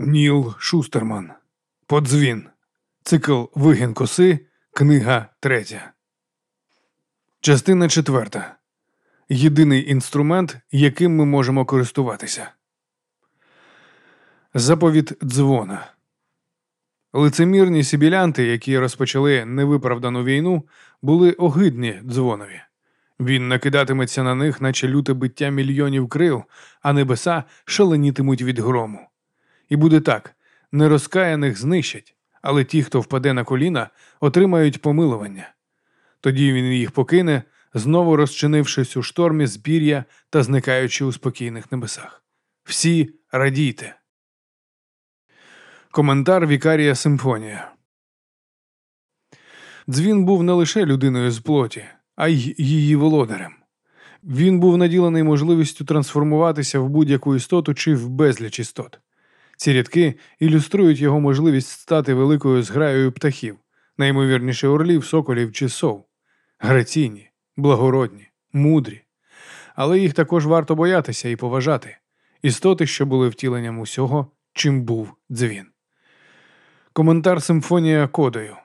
Ніл Шустерман. Подзвін. Цикл Вигін коси. Книга третя. Частина четверта. Єдиний інструмент, яким ми можемо користуватися. Заповідь дзвона. Лицемірні сібілянти, які розпочали невиправдану війну, були огидні дзвонові. Він накидатиметься на них, наче люте биття мільйонів крил, а небеса шаленітимуть від грому. І буде так: нерозкаяних знищать, але ті, хто впаде на коліна, отримають помилування. Тоді він їх покине, знову розчинившись у штормі збір'я та зникаючи у спокійних небесах. Всі радійте. Коментар Вікарія Симфонія. Дзвін був не лише людиною з плоті, а й її володарем. Він був наділений можливістю трансформуватися в будь-яку істоту чи в безліч істот. Ці рядки ілюструють його можливість стати великою зграєю птахів, наймовірніше орлів, соколів чи сов, граційні, благородні, мудрі. Але їх також варто боятися і поважати істоти, що були втіленням усього, чим був дзвін. Коментар Симфонія кодою.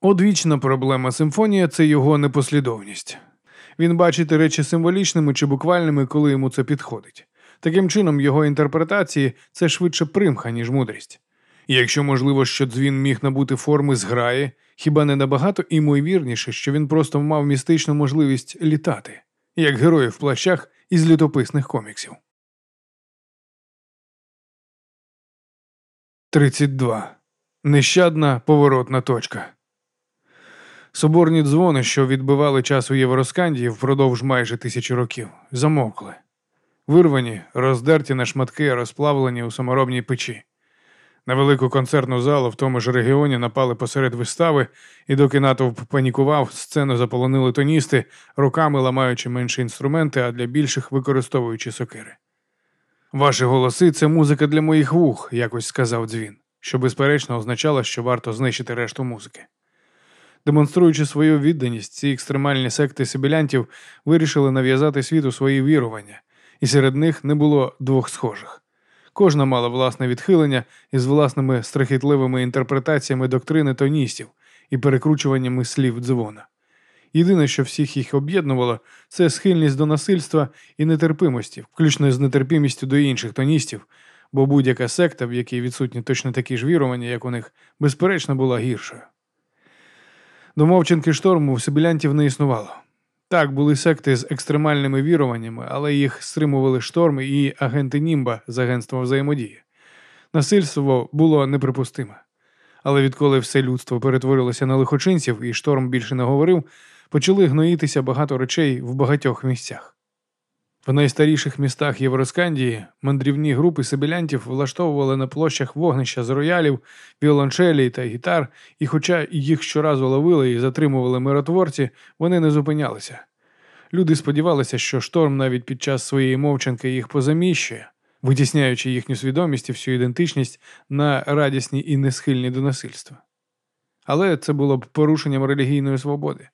Одвічна проблема симфонія це його непослідовність. Він бачить речі символічними чи буквальними, коли йому це підходить. Таким чином, його інтерпретації це швидше примха, ніж мудрість. Якщо можливо, що дзвін міг набути форми зграї, хіба не набагато імойвірніше, що він просто мав містичну можливість літати, як герої в плащах із літописних коміксів. 32. Нещадна поворотна точка. Соборні дзвони, що відбивали час у Євроскандії впродовж майже тисячі років, замовкли. Вирвані, роздерті на шматки, розплавлені у саморобній печі. На велику концертну залу в тому ж регіоні напали посеред вистави, і доки натовп панікував, сцену заполонили тоністи, руками ламаючи менші інструменти, а для більших використовуючи сокири. Ваші голоси це музика для моїх вух, якось сказав дзвін, що безперечно означало, що варто знищити решту музики. Демонструючи свою відданість, ці екстремальні секти сибілянтів вирішили нав'язати світу свої вірування, і серед них не було двох схожих. Кожна мала власне відхилення із власними страхітливими інтерпретаціями доктрини тоністів і перекручуваннями слів дзвона. Єдине, що всіх їх об'єднувало, це схильність до насильства і нетерпимості, включно з нетерпимістю до інших тоністів, бо будь-яка секта, в якій відсутні точно такі ж вірування, як у них, безперечно, була гіршою. До мовчинки шторму в сибілянтів не існувало. Так, були секти з екстремальними віруваннями, але їх стримували шторми і агенти Німба з агентства взаємодії. Насильство було неприпустиме. Але відколи все людство перетворилося на лихочинців і шторм більше не говорив, почали гноїтися багато речей в багатьох місцях. В найстаріших містах Євроскандії мандрівні групи сибілянтів влаштовували на площах вогнища з роялів, віолончелі та гітар, і, хоча їх щоразу ловили і затримували миротворці, вони не зупинялися. Люди сподівалися, що шторм навіть під час своєї мовчанки їх позаміщує, витісняючи їхню свідомість і всю ідентичність на радісні і несхильні до насильства. Але це було б порушенням релігійної свободи.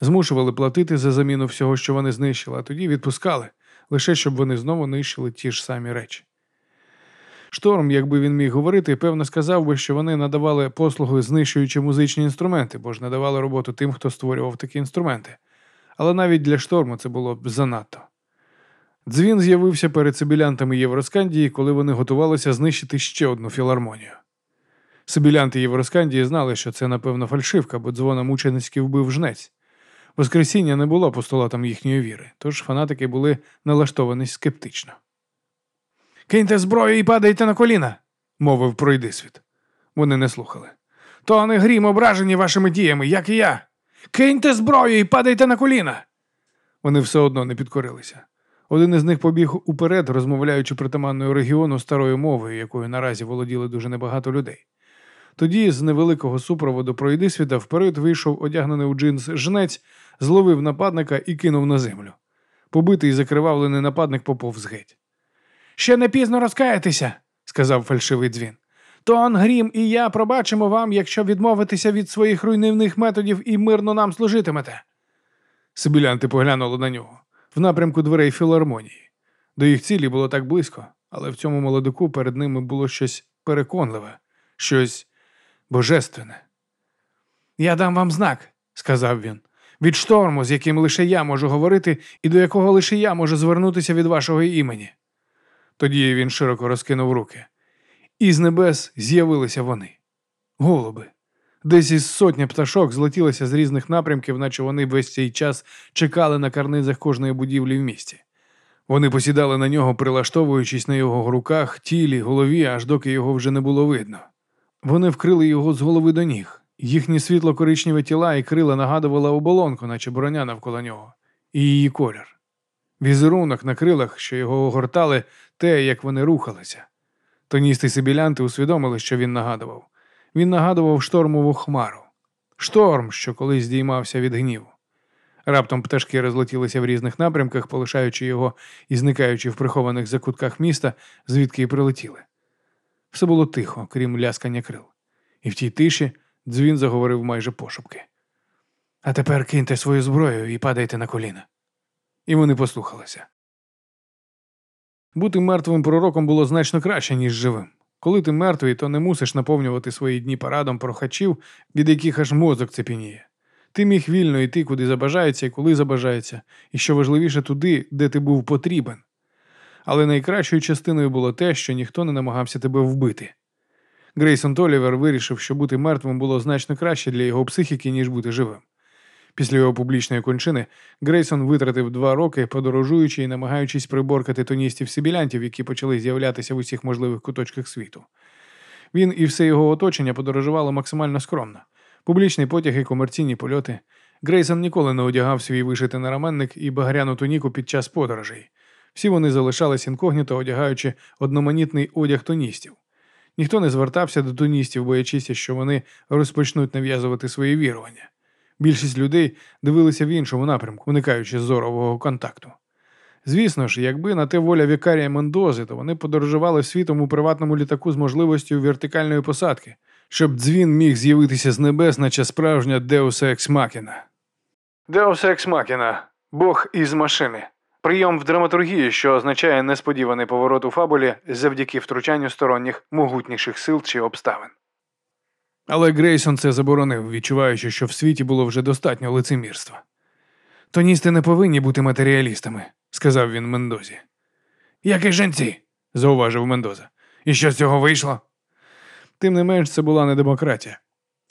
Змушували платити за заміну всього, що вони знищили, а тоді відпускали, лише щоб вони знову нищили ті ж самі речі. Шторм, якби він міг говорити, певно сказав би, що вони надавали послуги, знищуючи музичні інструменти, бо ж надавали роботу тим, хто створював такі інструменти. Але навіть для шторму це було б занадто. Дзвін з'явився перед сибілянтами Євроскандії, коли вони готувалися знищити ще одну філармонію. Сибілянти Євроскандії знали, що це, напевно, фальшивка, бо дзвона мученицький вбив жнець. Воскресіння не було постулатом їхньої віри, тож фанатики були налаштовані скептично. Киньте зброю і падайте на коліна, мовив пройдисвіт. Вони не слухали. То не грім ображені вашими діями, як і я. Киньте зброю і падайте на коліна. Вони все одно не підкорилися. Один із них побіг уперед, розмовляючи притаманною регіону старою мовою, якою наразі володіли дуже небагато людей. Тоді з невеликого супроводу пройдисвіта вперед вийшов одягнений у джинс жнець, зловив нападника і кинув на землю. Побитий закривавлений нападник поповз геть. Ще не пізно розкаятися, сказав фальшивий дзвін. Тон Грім і я пробачимо вам, якщо відмовитеся від своїх руйнівних методів і мирно нам служитимете. Сибілянти поглянули на нього в напрямку дверей філармонії. До їх цілі було так близько, але в цьому молодику перед ними було щось переконливе, щось божественне. Я дам вам знак, сказав він, від шторму, з яким лише я можу говорити, і до якого лише я можу звернутися від вашого імені. Тоді він широко розкинув руки. І з небес з'явилися вони голуби. Десь із сотня пташок злетілися з різних напрямків, наче вони весь цей час чекали на карнизах кожної будівлі в місті. Вони посідали на нього, прилаштовуючись на його руках, тілі, голові, аж доки його вже не було видно. Вони вкрили його з голови до ніг. Їхні світло-коричневі тіла і крила нагадували оболонку, наче броня навколо нього, і її колір. Візерунок на крилах, що його огортали, те, як вони рухалися. Тоністи сибілянти усвідомили, що він нагадував. Він нагадував штормову хмару, шторм, що колись здіймався від гніву. Раптом пташки розлетілися в різних напрямках, полишаючи його і зникаючи в прихованих закутках міста, звідки й прилетіли. Все було тихо, крім ляскання крил. І в тій тиші дзвін заговорив майже пошепки. А тепер киньте свою зброю і падайте на коліна. І вони послухалися. Бути мертвим пророком було значно краще, ніж живим. Коли ти мертвий, то не мусиш наповнювати свої дні парадом прохачів, від яких аж мозок цепініє. Ти міг вільно йти, куди забажається і коли забажається, і що важливіше, туди, де ти був потрібен. Але найкращою частиною було те, що ніхто не намагався тебе вбити. Грейсон Толівер вирішив, що бути мертвим було значно краще для його психіки, ніж бути живим. Після його публічної кончини Грейсон витратив два роки, подорожуючи і намагаючись приборкати тоністів сибілянтів, які почали з'являтися в усіх можливих куточках світу. Він і все його оточення подорожувало максимально скромно. Публічні потяги, комерційні польоти. Грейсон ніколи не одягав свій вишитий нараменник і багряну туніку під час подорожей. Всі вони залишались інкогніто, одягаючи одноманітний одяг тоністів. Ніхто не звертався до тоністів, боячися, що вони розпочнуть нав'язувати свої вірування. Більшість людей дивилися в іншому напрямку, уникаючи зорового контакту. Звісно ж, якби на те воля Вікарія Мендози, то вони подорожували світом у приватному літаку з можливістю вертикальної посадки, щоб дзвін міг з'явитися з небес, наче справжня Machina. Deus Ex Machina – Бог із машини. Прийом в драматургії, що означає несподіваний поворот у фабулі завдяки втручанню сторонніх могутніших сил чи обставин. Але Грейсон це заборонив, відчуваючи, що в світі було вже достатньо лицемірства. Тоністи не повинні бути матеріалістами, сказав він Мендозі. Як і жінці, зауважив Мендоза. І що з цього вийшло? Тим не менш, це була не демократія.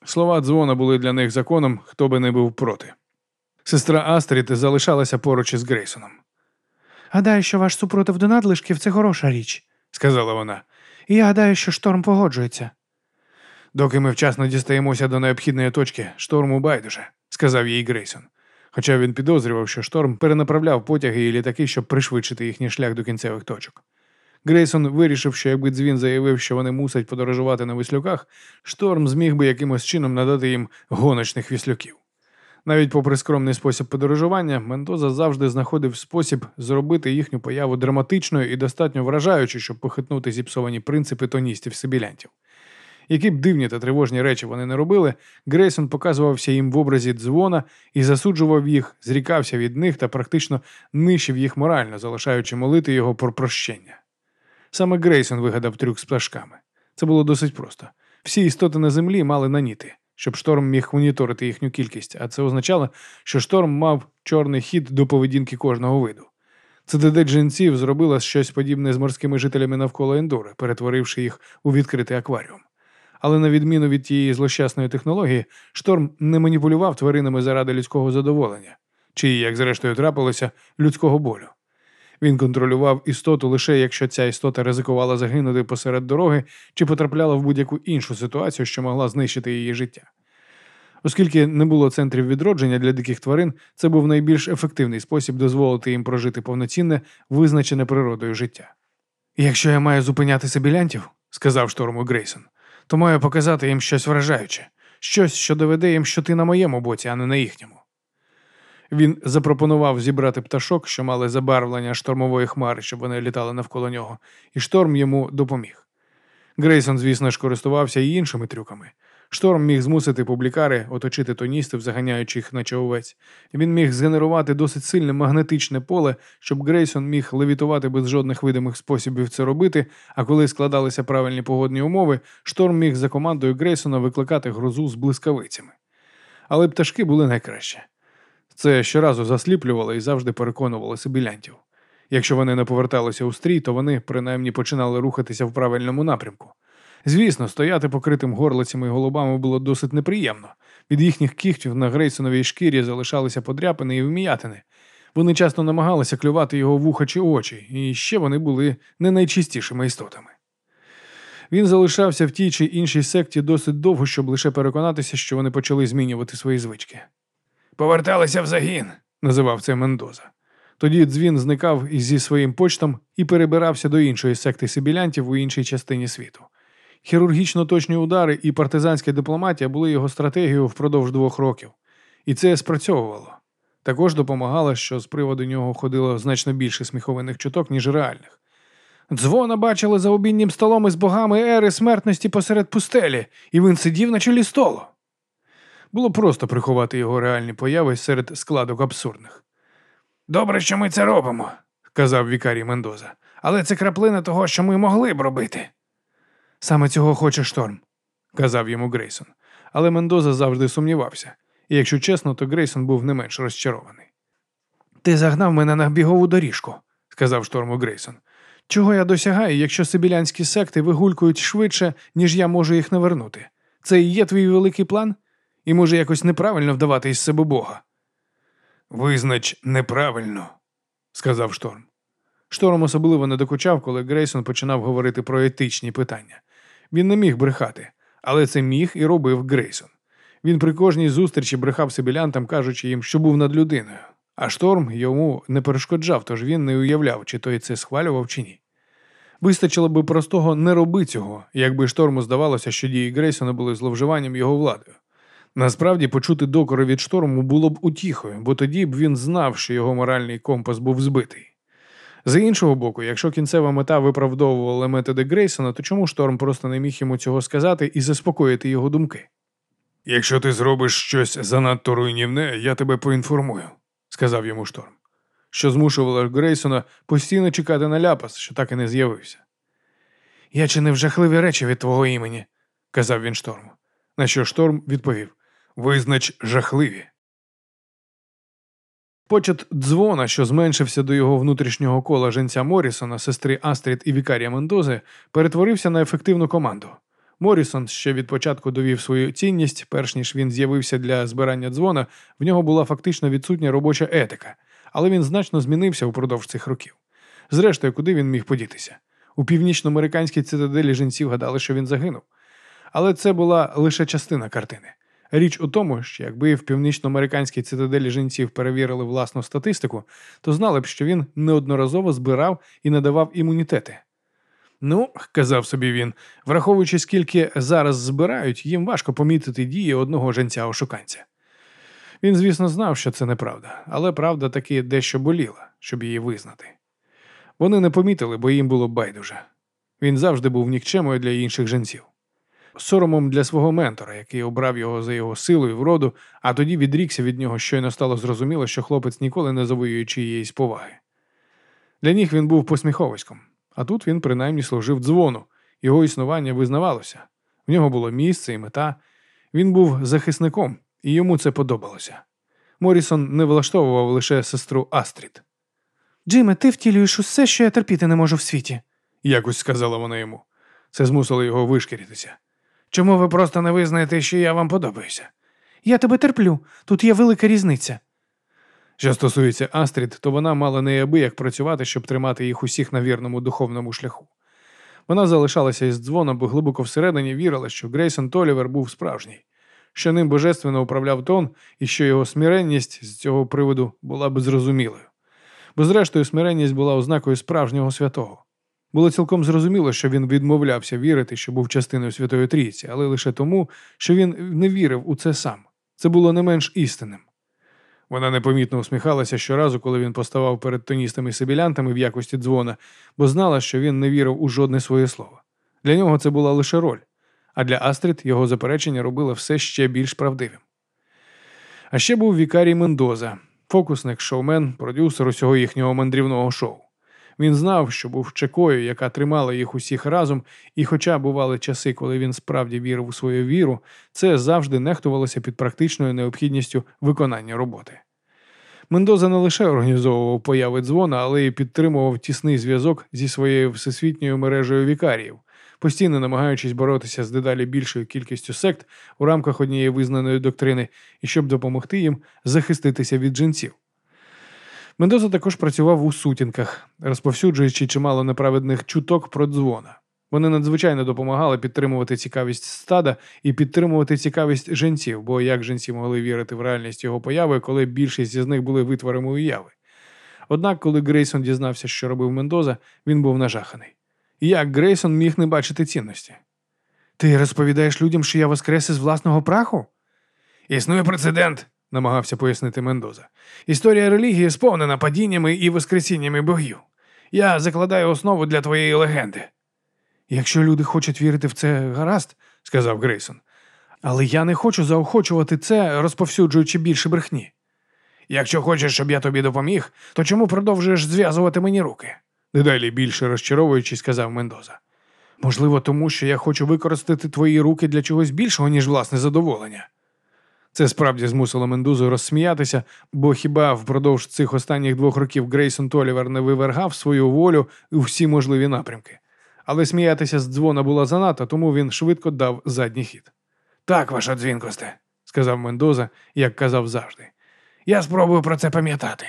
Слова дзвона були для них законом, хто би не був проти. Сестра Астрід залишалася поруч із Грейсоном. Гадаю, що ваш супротив до надлишків це хороша річ, сказала вона. І я гадаю, що шторм погоджується. Доки ми вчасно дістаємося до необхідної точки, шторму байдуже, сказав їй Грейсон. Хоча він підозрював, що шторм перенаправляв потяги і літаки, щоб пришвидшити їхній шлях до кінцевих точок. Грейсон вирішив, що якби дзвін заявив, що вони мусять подорожувати на віслюках, шторм зміг би якимось чином надати їм гоночних віслюків. Навіть попри скромний спосіб подорожування, Мендоза завжди знаходив спосіб зробити їхню появу драматичною і достатньо вражаючою, щоб похитнути зіпсовані принципи тоністів сибілянтів. Які б дивні та тривожні речі вони не робили, Грейсон показувався їм в образі дзвона і засуджував їх, зрікався від них та практично нищив їх морально, залишаючи молити його про прощення. Саме Грейсон вигадав трюк з пташками. Це було досить просто. Всі істоти на землі мали наніти, щоб шторм міг моніторити їхню кількість, а це означало, що шторм мав чорний хід до поведінки кожного виду. ЦДД джинців зробила щось подібне з морськими жителями навколо ендури, перетворивши їх у відкритий акваріум. Але на відміну від тієї злощасної технології, шторм не маніпулював тваринами заради людського задоволення, чи, як зрештою трапилося, людського болю. Він контролював істоту лише якщо ця істота ризикувала загинути посеред дороги чи потрапляла в будь-яку іншу ситуацію, що могла знищити її життя. Оскільки не було центрів відродження для диких тварин, це був найбільш ефективний спосіб дозволити їм прожити повноцінне, визначене природою життя. Якщо я маю зупиняти сибілянтів, сказав шторму Грейсон, то маю показати їм щось вражаюче, щось, що доведе їм, що ти на моєму боці, а не на їхньому. Він запропонував зібрати пташок, що мали забарвлення штормової хмари, щоб вони літали навколо нього, і шторм йому допоміг. Грейсон, звісно ж, користувався і іншими трюками. Шторм міг змусити публікари оточити тоністів, заганяючи їх наче овець. Він міг згенерувати досить сильне магнетичне поле, щоб Грейсон міг левітувати без жодних видимих способів це робити. А коли складалися правильні погодні умови, шторм міг за командою Грейсона викликати грозу з блискавицями. Але пташки були найкраще. Це щоразу засліплювало і завжди переконувало сибілянтів. Якщо вони не поверталися у стрій, то вони принаймні починали рухатися в правильному напрямку. Звісно, стояти покритим горлицями і голубами було досить неприємно. Від їхніх кігтів на грейсоновій шкірі залишалися подряпини і вміятини. Вони часто намагалися клювати його вуха чи очі, і ще вони були не найчистішими істотами. Він залишався в тій чи іншій секті досить довго, щоб лише переконатися, що вони почали змінювати свої звички. Поверталися в загін, називав це Мендоза. Тоді дзвін зникав зі своїм почтом і перебирався до іншої секти сибілянтів у іншій частині світу. Хірургічно точні удари і партизанська дипломатія були його стратегією впродовж двох років, і це спрацьовувало. Також допомагало, що з приводу нього ходило значно більше сміховинних чуток, ніж реальних. Дзвона бачили за обіднім столом із богами ери смертності посеред пустелі, і він сидів на чолі столу. Було просто приховати його реальні появи серед складок абсурдних. Добре, що ми це робимо, казав Вікарій Мендоза, але це краплина того, що ми могли б робити. Саме цього хоче шторм, казав йому Грейсон. Але Мендоза завжди сумнівався, і якщо чесно, то Грейсон був не менш розчарований. Ти загнав мене на бігову доріжку, сказав шторму Грейсон. Чого я досягаю, якщо сибілянські секти вигулькують швидше, ніж я можу їх навернути? Це і є твій великий план? І може якось неправильно вдавати із себе Бога? Визнач неправильно, сказав шторм. Шторм особливо не докучав, коли Грейсон починав говорити про етичні питання. Він не міг брехати, але це міг і робив Грейсон. Він при кожній зустрічі брехав сибілянтам, кажучи їм, що був над людиною. А шторм йому не перешкоджав, тож він не уявляв, чи той це схвалював, чи ні. Вистачило би простого не роби цього, якби шторму здавалося, що дії Грейсона були зловживанням його владою. Насправді, почути докори від шторму було б утіхою, бо тоді б він знав, що його моральний компас був збитий. З іншого боку, якщо кінцева мета виправдовувала методи Грейсона, то чому шторм просто не міг йому цього сказати і заспокоїти його думки? Якщо ти зробиш щось занадто руйнівне, я тебе поінформую, сказав йому шторм, що змушувало Грейсона постійно чекати на ляпас, що так і не з'явився. Я чинив жахливі речі від твого імені, казав він шторму. На що шторм відповів Визнач жахливі. Почет дзвона, що зменшився до його внутрішнього кола женця Морісона, сестри Астрід і Вікарія Мендози, перетворився на ефективну команду. Морісон ще від початку довів свою цінність, перш ніж він з'явився для збирання дзвона, в нього була фактично відсутня робоча етика, але він значно змінився упродовж цих років. Зрештою, куди він міг подітися? У північноамериканській цитаделі жінців гадали, що він загинув. Але це була лише частина картини. Річ у тому, що якби в північноамериканській цитаделі жінців перевірили власну статистику, то знали б, що він неодноразово збирав і надавав імунітети. Ну, казав собі він, враховуючи, скільки зараз збирають, їм важко помітити дії одного женця ошуканця. Він, звісно, знав, що це неправда, але правда таки дещо боліла, щоб її визнати. Вони не помітили, бо їм було байдуже. Він завжди був нікчемою для інших женців соромом для свого ментора, який обрав його за його силу і вроду, а тоді відрікся від нього, щойно стало зрозуміло, що хлопець ніколи не завоює чиєїсь поваги. Для них він був посміховиськом, а тут він принаймні служив дзвону, його існування визнавалося. В нього було місце і мета. Він був захисником, і йому це подобалося. Морісон не влаштовував лише сестру Астрід. Джиме, ти втілюєш усе, що я терпіти не можу в світі, якось сказала вона йому. Це змусило його вишкіритися. Чому ви просто не визнаєте, що я вам подобаюся? Я тебе терплю, тут є велика різниця. Що стосується Астрід, то вона мала неабияк працювати, щоб тримати їх усіх на вірному духовному шляху. Вона залишалася із дзвоном, бо глибоко всередині вірила, що Грейсон Толівер був справжній, що ним божественно управляв тон і що його смиренність з цього приводу була б зрозумілою. Бо, зрештою, смиренність була ознакою справжнього святого. Було цілком зрозуміло, що він відмовлявся вірити, що був частиною Святої Трійці, але лише тому, що він не вірив у це сам. Це було не менш істинним. Вона непомітно усміхалася щоразу, коли він поставав перед тоністами сибілянтами в якості дзвона, бо знала, що він не вірив у жодне своє слово. Для нього це була лише роль. а для Астрід його заперечення робило все ще більш правдивим. А ще був Вікарій Мендоза, фокусник, шоумен, продюсер усього їхнього мандрівного шоу. Він знав, що був чекою, яка тримала їх усіх разом, і, хоча бували часи, коли він справді вірив у свою віру, це завжди нехтувалося під практичною необхідністю виконання роботи. Мендоза не лише організовував появи дзвона, але й підтримував тісний зв'язок зі своєю всесвітньою мережею вікаріїв, постійно намагаючись боротися з дедалі більшою кількістю сект у рамках однієї визнаної доктрини і щоб допомогти їм захиститися від жінців. Мендоза також працював у сутінках, розповсюджуючи чимало неправедних чуток про дзвона. Вони надзвичайно допомагали підтримувати цікавість стада і підтримувати цікавість жінців, бо як жінці могли вірити в реальність його появи, коли більшість з них були витворами уяви. Однак, коли Грейсон дізнався, що робив Мендоза, він був нажаханий. Як Грейсон міг не бачити цінності? Ти розповідаєш людям, що я воскрес із власного праху? Існує прецедент, намагався пояснити Мендоза. Історія релігії сповнена падіннями і воскресіннями богів. Я закладаю основу для твоєї легенди. Якщо люди хочуть вірити в це гаразд, сказав Грейсон. Але я не хочу заохочувати це, розповсюджуючи більше брехні. Якщо хочеш, щоб я тобі допоміг, то чому продовжуєш зв'язувати мені руки? дедалі більше розчаровуючись, сказав Мендоза. Можливо, тому що я хочу використати твої руки для чогось більшого, ніж власне задоволення. Це справді змусило Мендузу розсміятися, бо хіба впродовж цих останніх двох років Грейсон Толівер не вивергав свою волю у всі можливі напрямки. Але сміятися з дзвона було занадто, тому він швидко дав задній хід. Так, ваша дзвінкосте, сказав Мендоза, як казав завжди. Я спробую про це пам'ятати.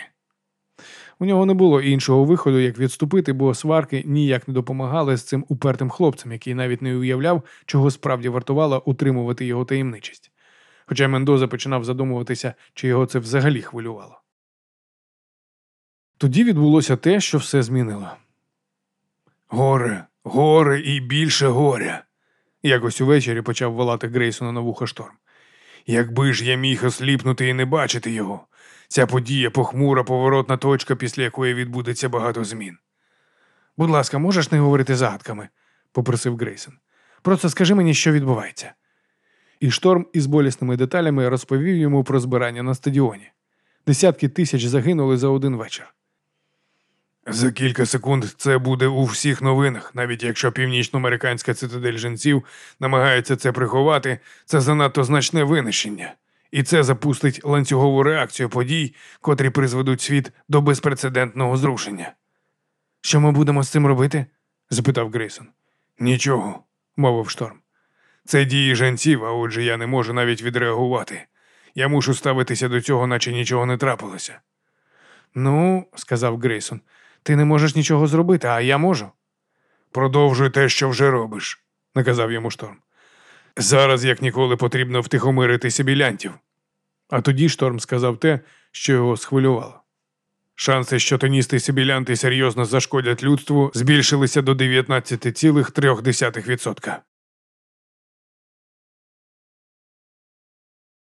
У нього не було іншого виходу, як відступити, бо сварки ніяк не допомагали з цим упертим хлопцем, який навіть не уявляв, чого справді вартувало утримувати його таємничість. Хоча Мендоза починав задумуватися, чи його це взагалі хвилювало. Тоді відбулося те, що все змінило. Горе, горе і більше горя. Якось увечері почав волати Грейсона на вухо шторм. Якби ж я міг осліпнути і не бачити його, ця подія похмура поворотна точка, після якої відбудеться багато змін. Будь ласка, можеш не говорити загадками? попросив Грейсон. Просто скажи мені, що відбувається. І шторм із болісними деталями розповів йому про збирання на стадіоні. Десятки тисяч загинули за один вечір. За кілька секунд це буде у всіх новинах, навіть якщо північноамериканська цитадель жінців намагається це приховати, це занадто значне винищення, і це запустить ланцюгову реакцію подій, котрі призведуть світ до безпрецедентного зрушення. Що ми будемо з цим робити? запитав Грейсон. Нічого, мовив шторм. Це дії жінців, а отже, я не можу навіть відреагувати. Я мушу ставитися до цього, наче нічого не трапилося. Ну, сказав Грейсон, ти не можеш нічого зробити, а я можу. Продовжуй те, що вже робиш, наказав йому шторм. Зараз, як ніколи, потрібно втихомирити сибілянтів. А тоді шторм сказав те, що його схвилювало. Шанси, що тоністи сибілянти серйозно зашкодять людству, збільшилися до 19,3%.